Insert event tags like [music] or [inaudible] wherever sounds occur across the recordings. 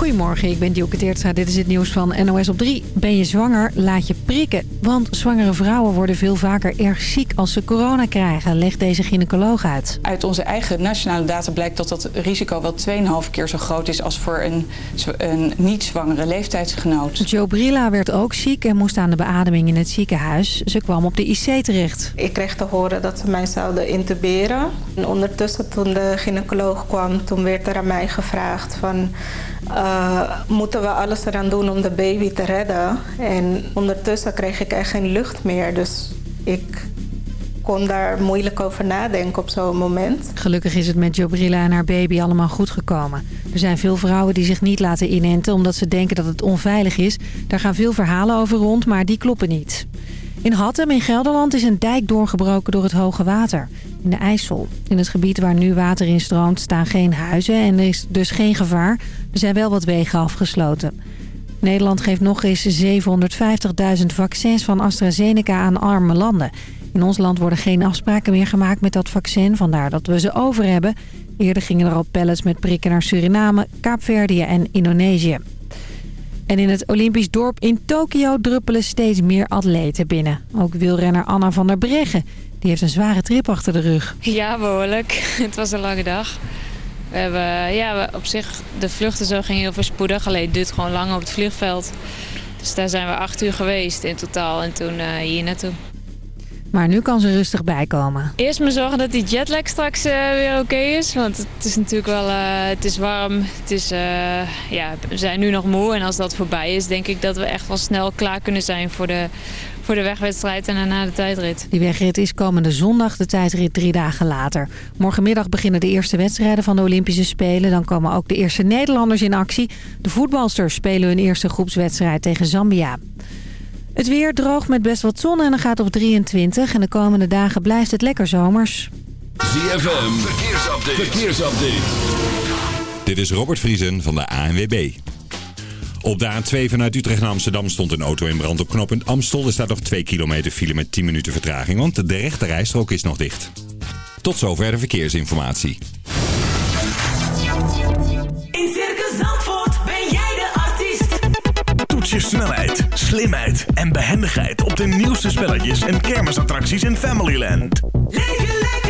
Goedemorgen, ik ben Dielke Teertstra. Dit is het nieuws van NOS op 3. Ben je zwanger? Laat je prikken. Want zwangere vrouwen worden veel vaker erg ziek als ze corona krijgen, legt deze gynaecoloog uit. Uit onze eigen nationale data blijkt dat dat risico wel 2,5 keer zo groot is als voor een, een niet-zwangere leeftijdsgenoot. Jo Brilla werd ook ziek en moest aan de beademing in het ziekenhuis. Ze kwam op de IC terecht. Ik kreeg te horen dat ze mij zouden intuberen. En ondertussen toen de gynaecoloog kwam, toen werd er aan mij gevraagd van... Uh, moeten we alles eraan doen om de baby te redden? En ondertussen kreeg ik echt geen lucht meer. Dus ik kon daar moeilijk over nadenken op zo'n moment. Gelukkig is het met Jobrilla en haar baby allemaal goed gekomen. Er zijn veel vrouwen die zich niet laten inenten omdat ze denken dat het onveilig is. Daar gaan veel verhalen over rond, maar die kloppen niet. In Hattem in Gelderland is een dijk doorgebroken door het hoge water. In de IJssel. In het gebied waar nu water in stroomt staan geen huizen en er is dus geen gevaar. Er zijn wel wat wegen afgesloten. Nederland geeft nog eens 750.000 vaccins van AstraZeneca aan arme landen. In ons land worden geen afspraken meer gemaakt met dat vaccin, vandaar dat we ze over hebben. Eerder gingen er al pallets met prikken naar Suriname, Kaapverdië en Indonesië. En in het Olympisch dorp in Tokio druppelen steeds meer atleten binnen. Ook wielrenner Anna van der Breggen. Die heeft een zware trip achter de rug. Ja, behoorlijk. [laughs] Het was een lange dag. We hebben, ja, op zich, de vluchten zo ging heel voorspoedig. Alleen het duurt gewoon lang op het vliegveld. Dus daar zijn we acht uur geweest in totaal en toen uh, hier naartoe. Maar nu kan ze rustig bijkomen. Eerst maar zorgen dat die jetlag straks uh, weer oké is. Want het is natuurlijk wel uh, het is warm. Het is, ja, we zijn nu nog moe. En als dat voorbij is, denk ik dat we echt wel snel klaar kunnen zijn voor de, voor de wegwedstrijd en daarna de tijdrit. Die wegrit is komende zondag, de tijdrit drie dagen later. Morgenmiddag beginnen de eerste wedstrijden van de Olympische Spelen. Dan komen ook de eerste Nederlanders in actie. De voetbalsters spelen hun eerste groepswedstrijd tegen Zambia. Het weer droog met best wat zon en dan gaat op 23. En de komende dagen blijft het lekker zomers. ZFM, verkeersupdate. verkeersupdate. Dit is Robert Vriesen van de ANWB. Op de A2 vanuit Utrecht naar Amsterdam stond een auto in brand op knooppunt Amstel. Er staat nog 2 kilometer file met 10 minuten vertraging, want de rechte rijstrook is nog dicht. Tot zover de verkeersinformatie. In Circus Zandvoort ben jij de artiest. Toets je snelheid, slimheid en behendigheid op de nieuwste spelletjes en kermisattracties in Familyland. Leef lekker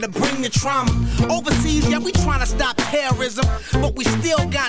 That'll bring the trauma. Overseas, yeah, we trying to stop terrorism. But we still got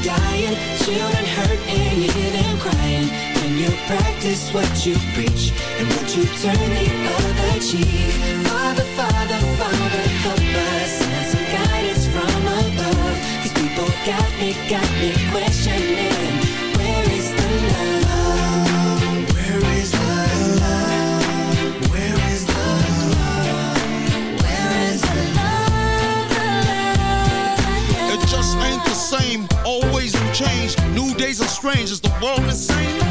dying, children hurt and you hear them crying. Can you practice what you preach and you turn the other cheek? Father, Father, Father, help us. Send some guidance from above. These people got me, got me questioning. It just ain't the same old Days are strange, is the world insane?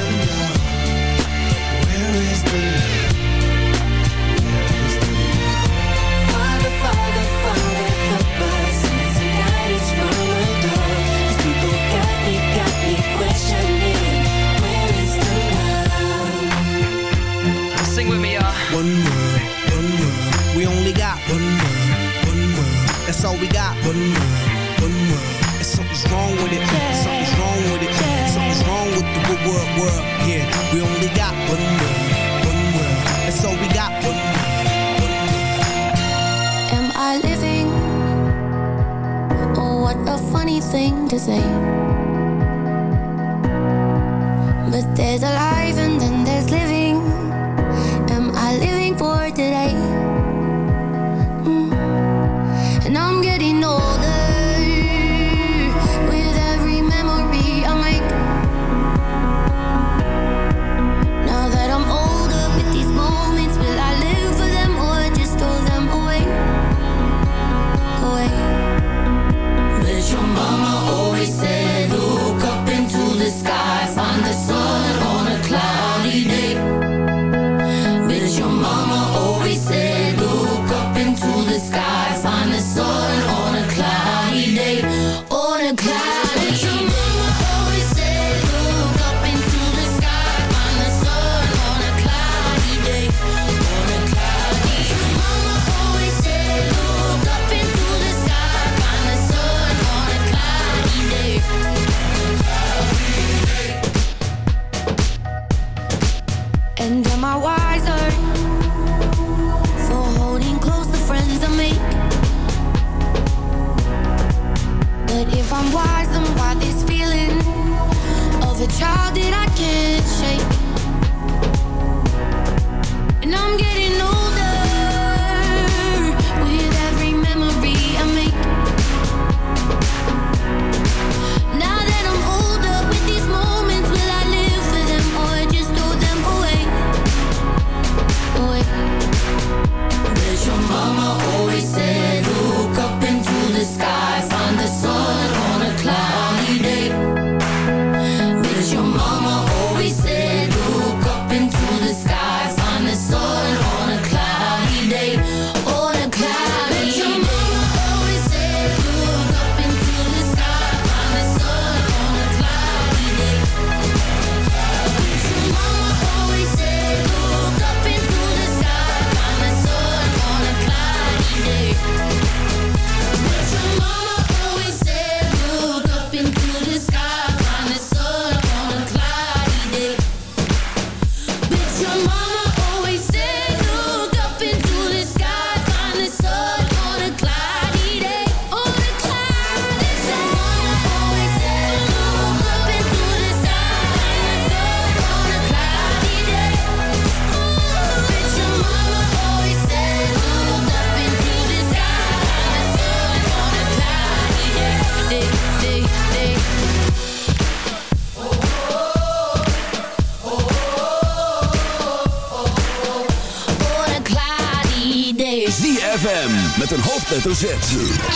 did I get? Shake hoofdletter Z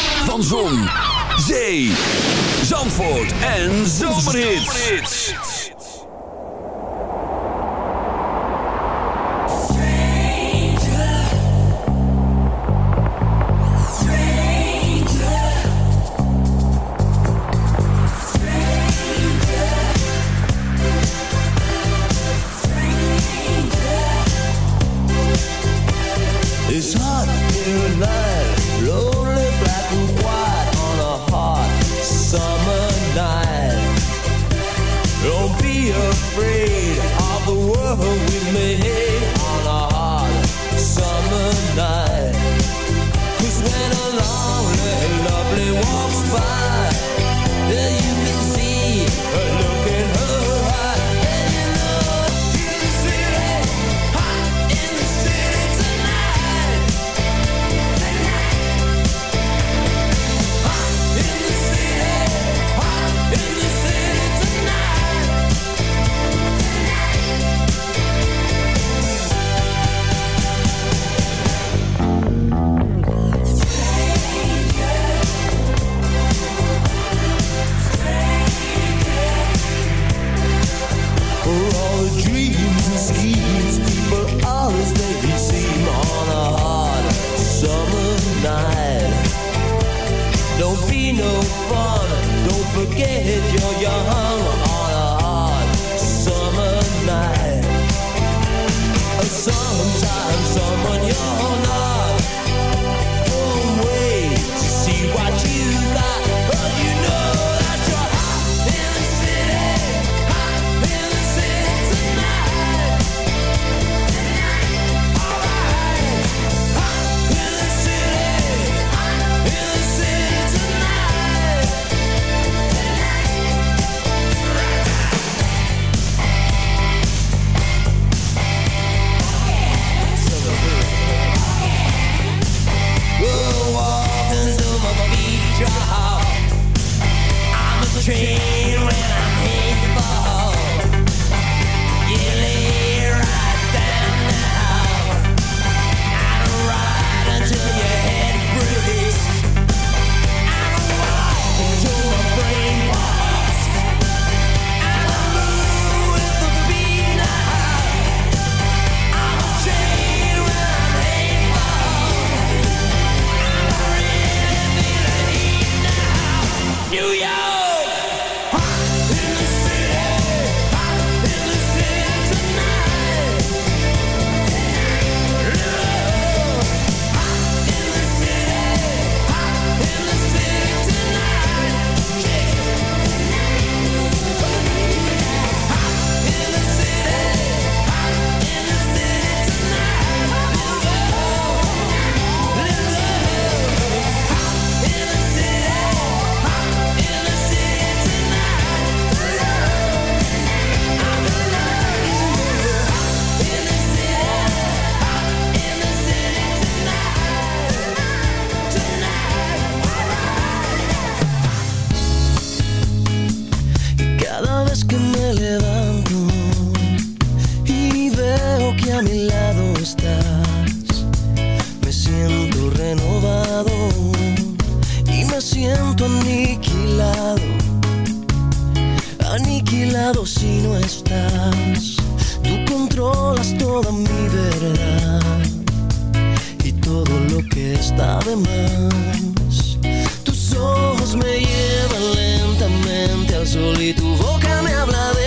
toda mi verdad y todo lo que está de más. Tus ojos me llevan lentamente al sol y tu boca me habla de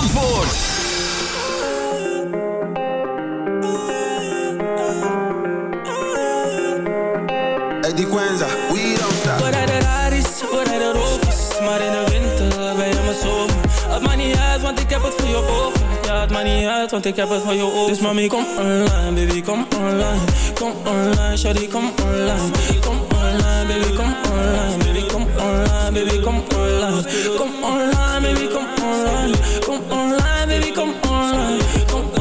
Zandvoort. Eddie Quenza, we don't stop. De raar is, wat hij de roof is Maar in de winter ben je mijn zomer Het maakt niet uit, want ik heb het voor je over. Ja, het maakt niet uit, want ik heb het voor je over. Dus mami, kom online, baby, kom online. Kom online, shawty, kom online. Kom online, baby, kom online. Baby, kom online, baby, kom online. Kom online, baby, kom online. Kom online, baby, kom online. Kom online,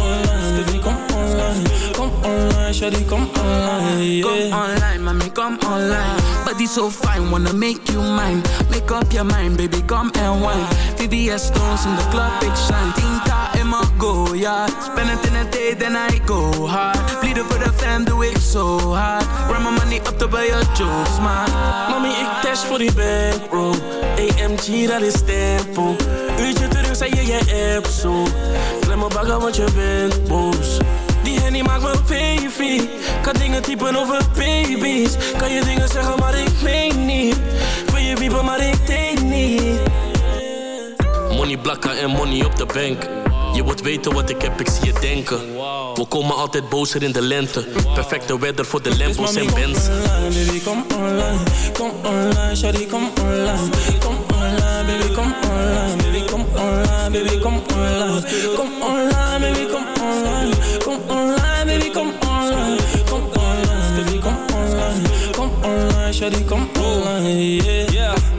online, shawty, kom online yeah. Come online, mommy, come online. Body so fine, wanna make you mine. Make up your mind, baby, come and wine. VVS stones in the club, big shine. Tinta in my go, yeah. Spend it in a day, then I go hard. Bleeden for the fam, doe ik zo hard. Run my money up to buy your jokes, man. Mami, ik dash voor die bankroll AMG, dat is tempo Uurtje terug, zei je je app zo Klem me bagger, want je bent boos Die hennie maakt me baby. Kan dingen typen over baby's. Kan je dingen zeggen, maar ik meen niet. Wil je wiepen, maar ik denk niet. Money blakken en money op de bank. Je wilt weten wat ik heb, ik zie je denken. We komen altijd bozer in de lente. Perfecte weather voor de Lambos en Benz. online, baby, come online. Come online, shawty, come online. Come online, baby, come online. Baby, come online, baby, come online. Come online, baby, come online. Come online, baby, come online. Come online, baby, come online. Come online, shawty, come online, yeah.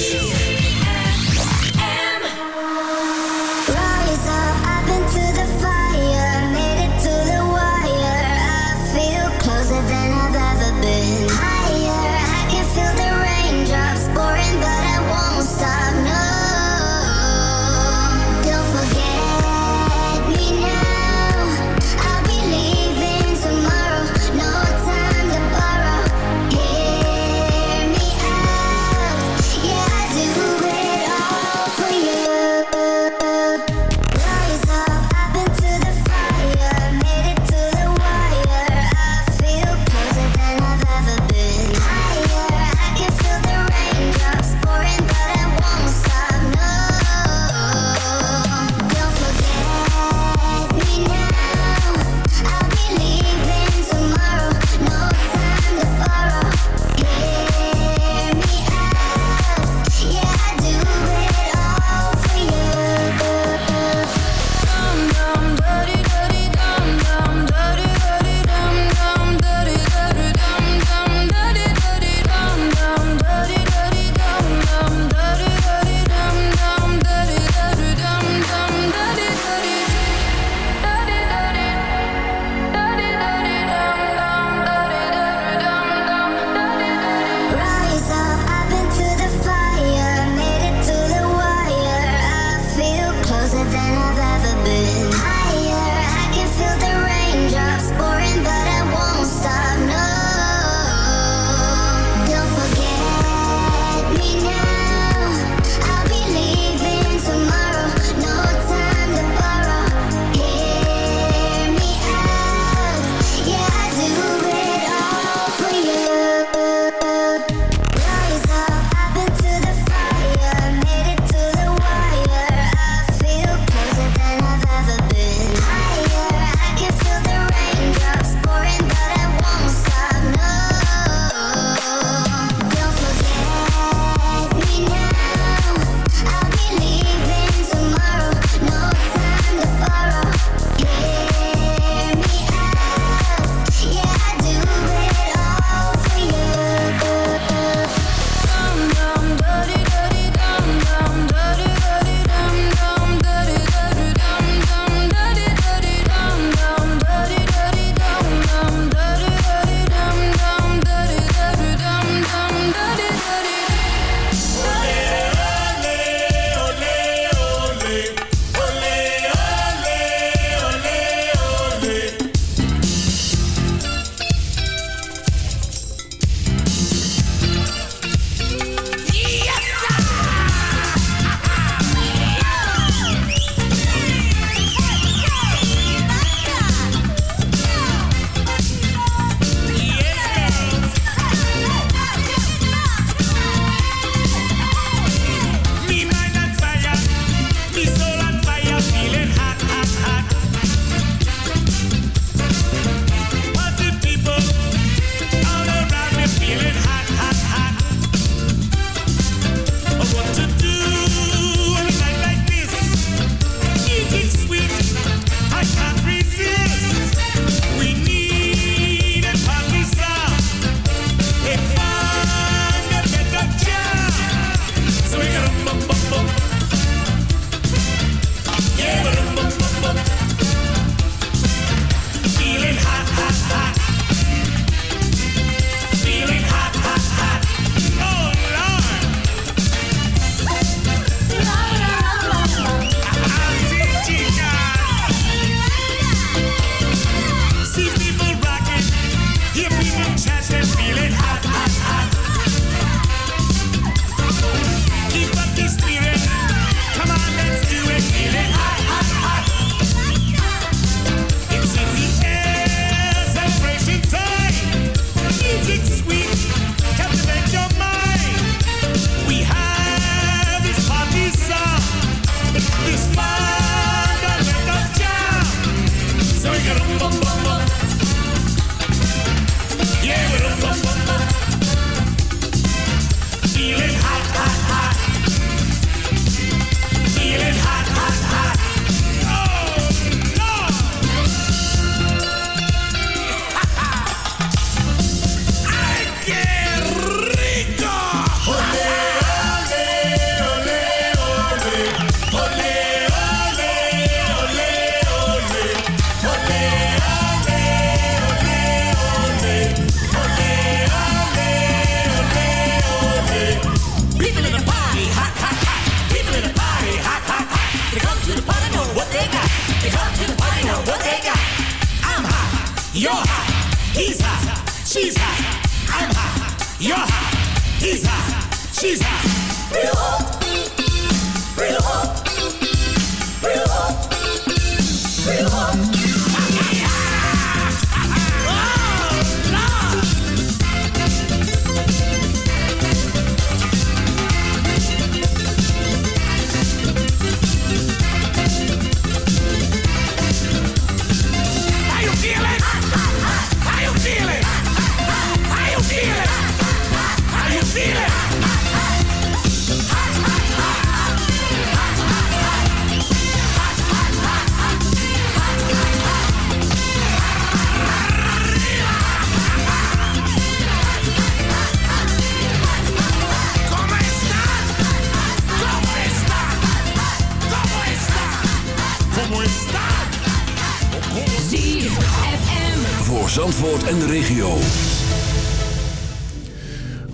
Voor Zandvoort en de regio.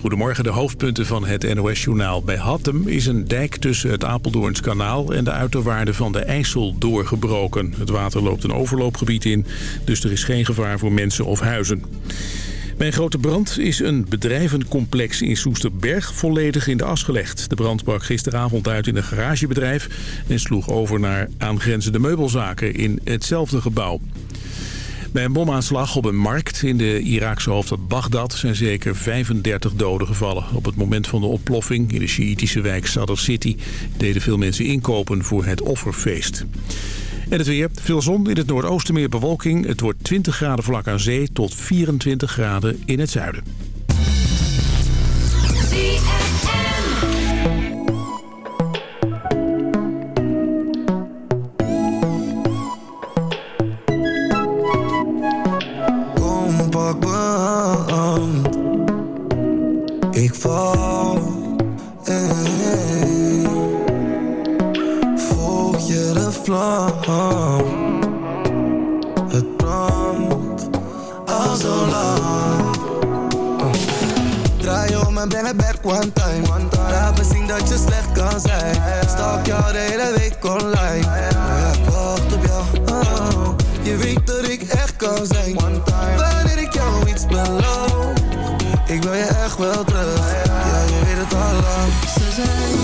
Goedemorgen, de hoofdpunten van het NOS-journaal. Bij Hattem is een dijk tussen het Apeldoorns kanaal en de uiterwaarden van de IJssel doorgebroken. Het water loopt een overloopgebied in, dus er is geen gevaar voor mensen of huizen. Bij een grote brand is een bedrijvencomplex in Soesterberg volledig in de as gelegd. De brand brak gisteravond uit in een garagebedrijf en sloeg over naar aangrenzende meubelzaken in hetzelfde gebouw. Bij een bomaanslag op een markt in de Iraakse hoofdstad Bagdad zijn zeker 35 doden gevallen. Op het moment van de ontploffing in de Sjiitische wijk Sadr City deden veel mensen inkopen voor het offerfeest. En het weer. Veel zon in het noordoosten meer bewolking. Het wordt 20 graden vlak aan zee tot 24 graden in het zuiden. Kom pak aan. Ik val. One time. Laat me zien dat je slecht kan zijn. Stalk jou de hele week online. Maar ja, ik wacht op jou. Oh, je weet dat ik echt kan zijn. Wanneer ik jou iets beloof. Ik wil je echt wel terug. Ja, je weet het al lang. Ze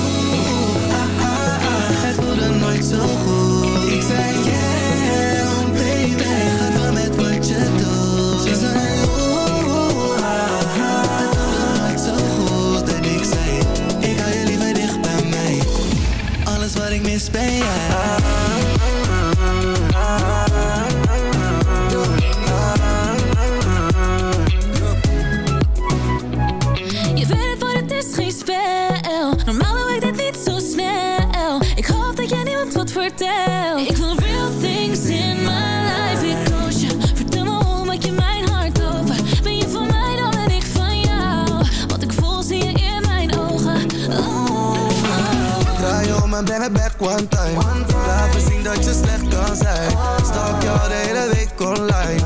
je om en breng het back one time. Laat me zien dat je slecht kan zijn. Stalk jou de hele week online.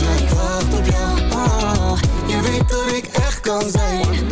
Ja, ik wacht op jou. Oh, je weet dat ik echt kan zijn.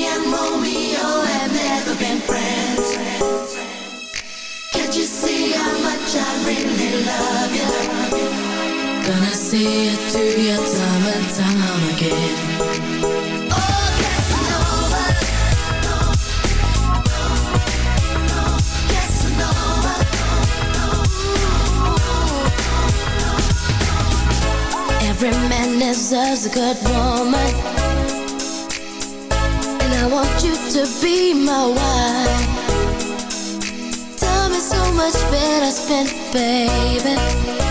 see time and time again oh. Every man deserves a good woman And I want you to be my wife Time is so much better spent, baby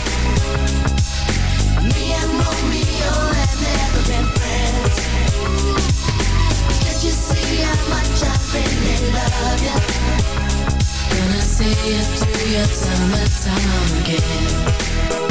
do you, do you tell me time again?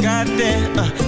goddamn. Uh,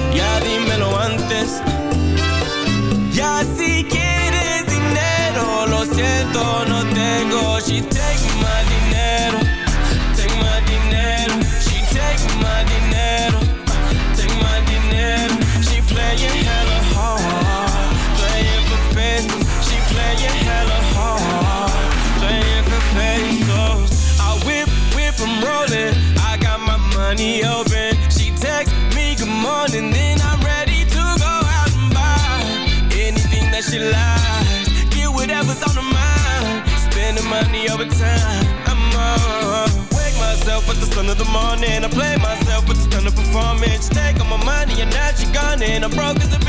and I'm broke as a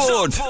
Zandvoort.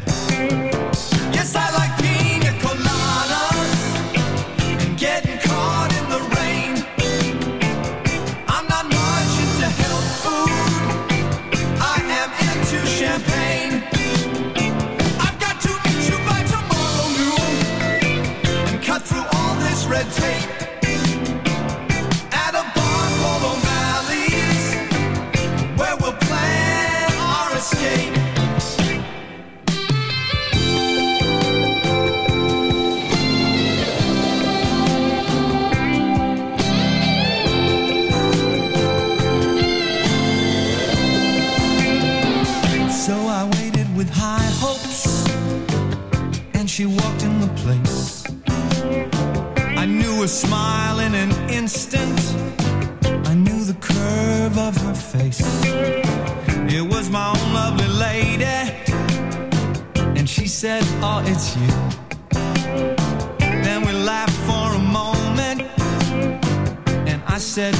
said, oh, it's you. Then we laughed for a moment. And I said,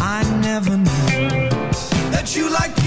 I never knew that you liked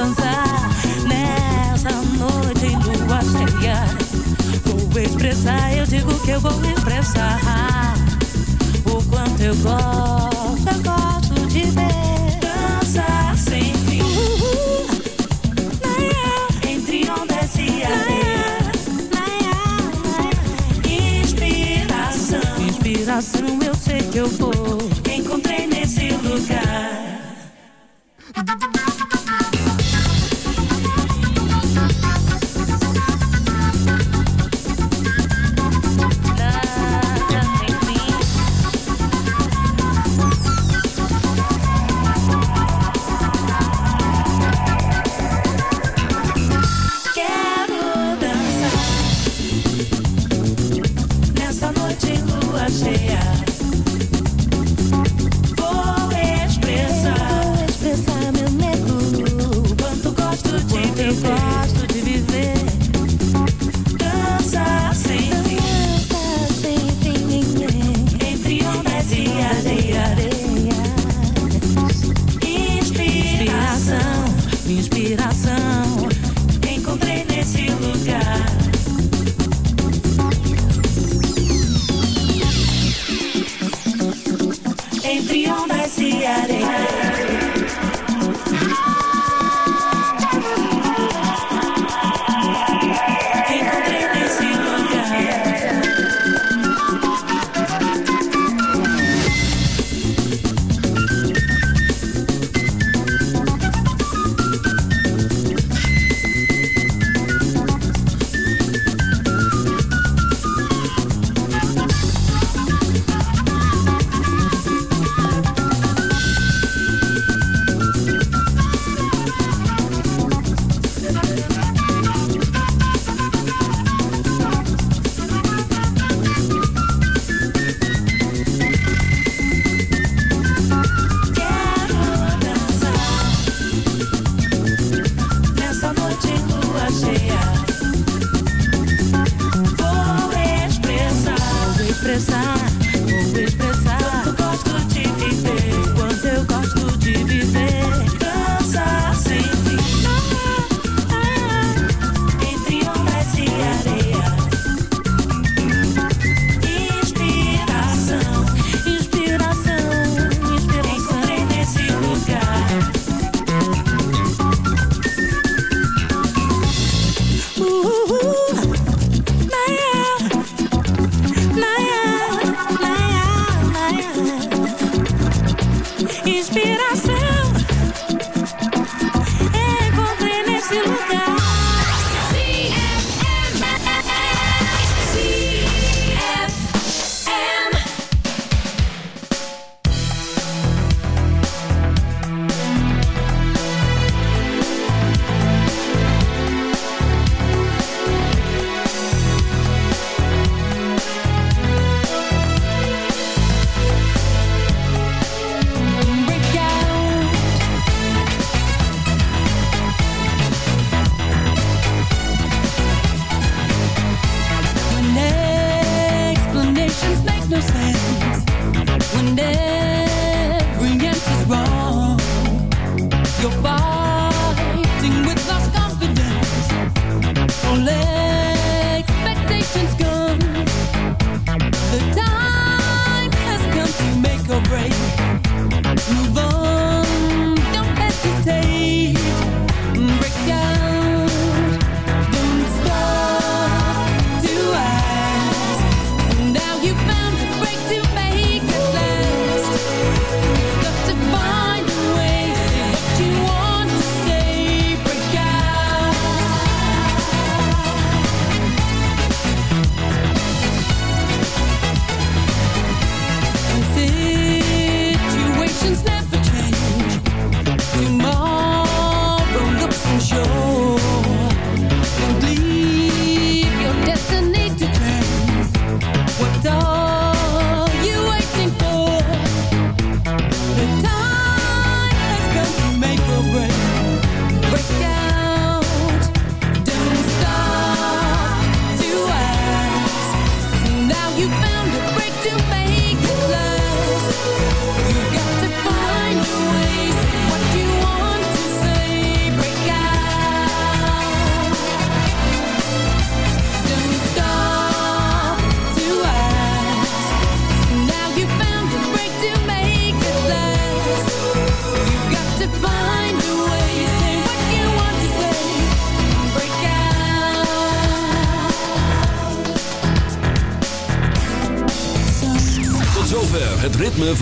dançar nessa noite em lua cheia. Vou expressar, eu digo que eu vou expressar o quanto eu gosto, eu gosto de ver dançar sem fim. Entre ondas e areia. Inspiração, inspiração, eu sei que eu vou. Encontrei nesse lugar.